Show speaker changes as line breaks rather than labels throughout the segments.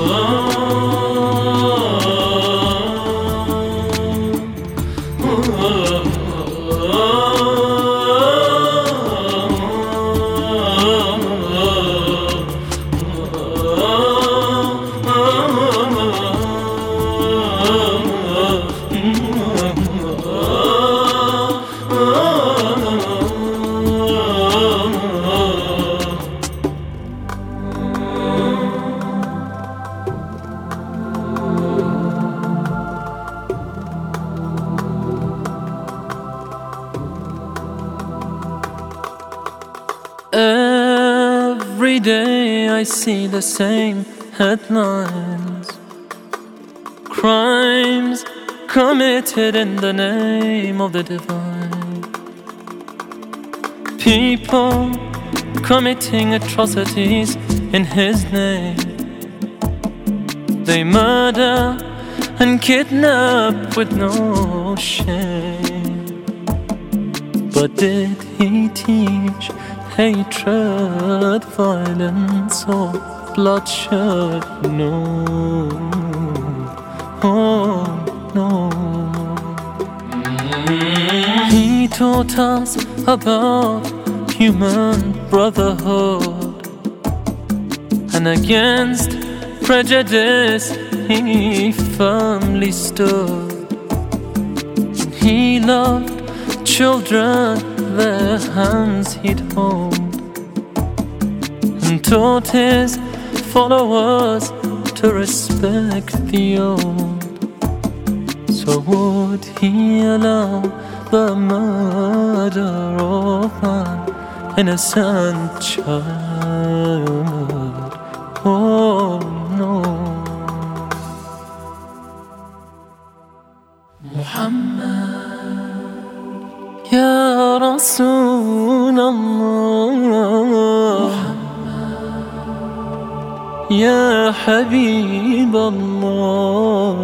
alone. Every day I see the same headlines. Crimes committed in the name of the divine. People committing atrocities in his name. They murder and kidnap with no shame. But did he teach hatred, violence, or bloodshed. No, oh no. He taught us about human brotherhood and against prejudice he firmly stood. He loved children their hands he'd hold and taught his followers to respect the old. So would he allow the murder of an innocent child? Oh no. Muhammad يا رسول الله. يا حبيب الله.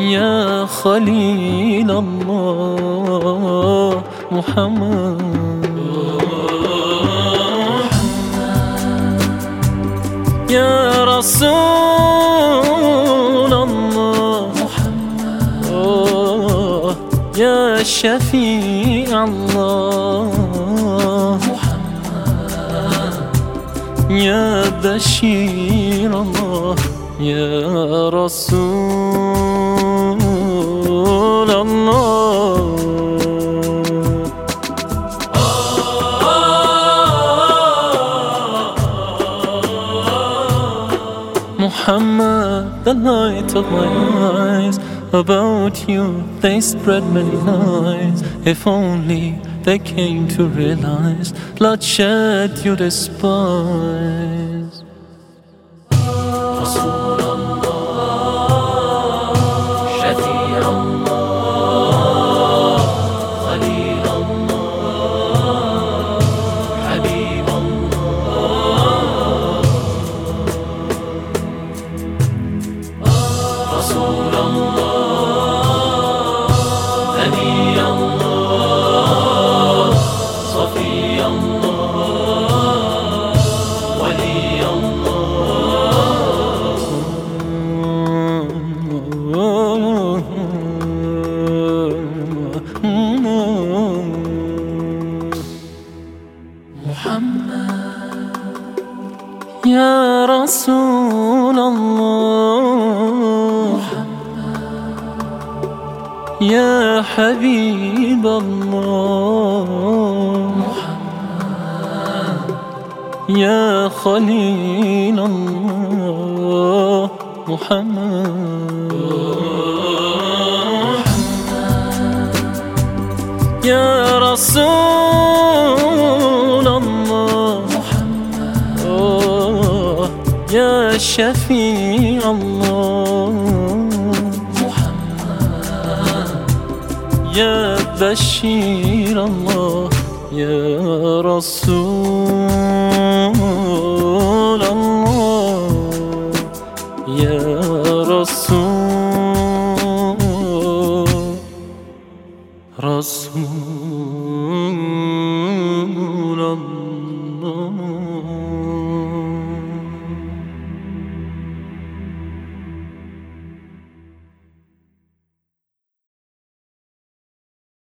يا خليل الله. محمد. يا رسول شفيع الله. يا بشير الله يا رسول الله. Muhammad, the light of my eyes about you. They spread many lies. If only they came to realize bloodshed you despise. يا رسول الله. يا حبيب الله. يا خليل الله. محمد. يا رسول الشفيع الله. محمد يا بشير الله يا رسول الله يا رسول رسول